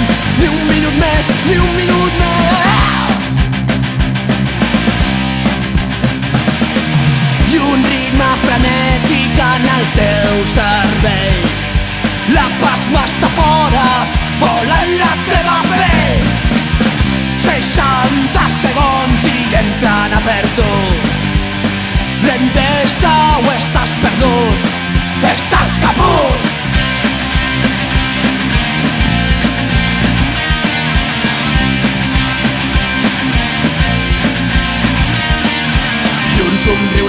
60 segons, ni un minut més, ni un minut més. I un ritme frenètic en el teu cervell. La pasma està fora, vola la teva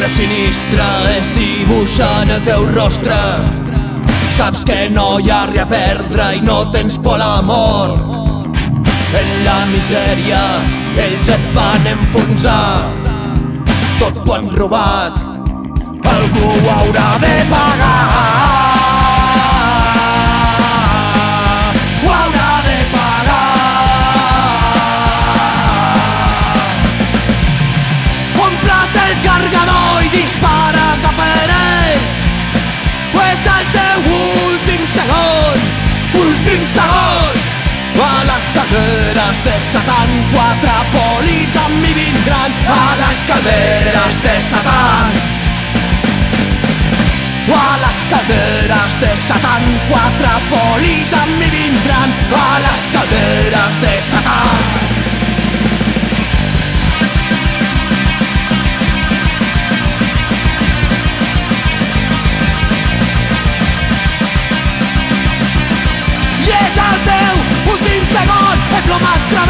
un somriure sinistre es dibuixa en el teu rostre. Saps que no hi ha res a perdre i no tens por a l'amor. En la misèria ells et van enfonsar. Tot t'ho han robat, algú ho haurà de pagar. O és el teu últim segon, últim segon. A les de Satan, quatre polis amb mi vindran. A les de Satan. A les de Satan, quatre polis amb mi vindran. A les diplomata.